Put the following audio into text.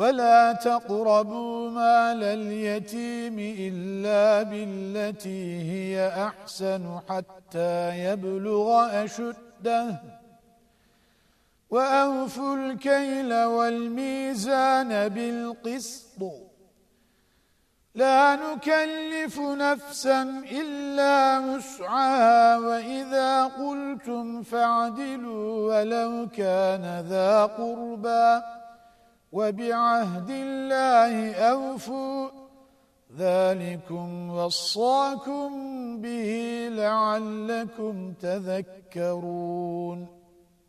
ولا تقربوا مال اليتيم إلا بالتي هي أحسن حتى يبلغ أشده. وأوفوا الكيل والميزان بالقسط. لا نكلف نفسا إلا مسعها وإذا قلتم فاعدلوا ولو كان ذا قربا وبعهد الله أوفوا. ذلكم وصاكم به لعلكم تذكرون.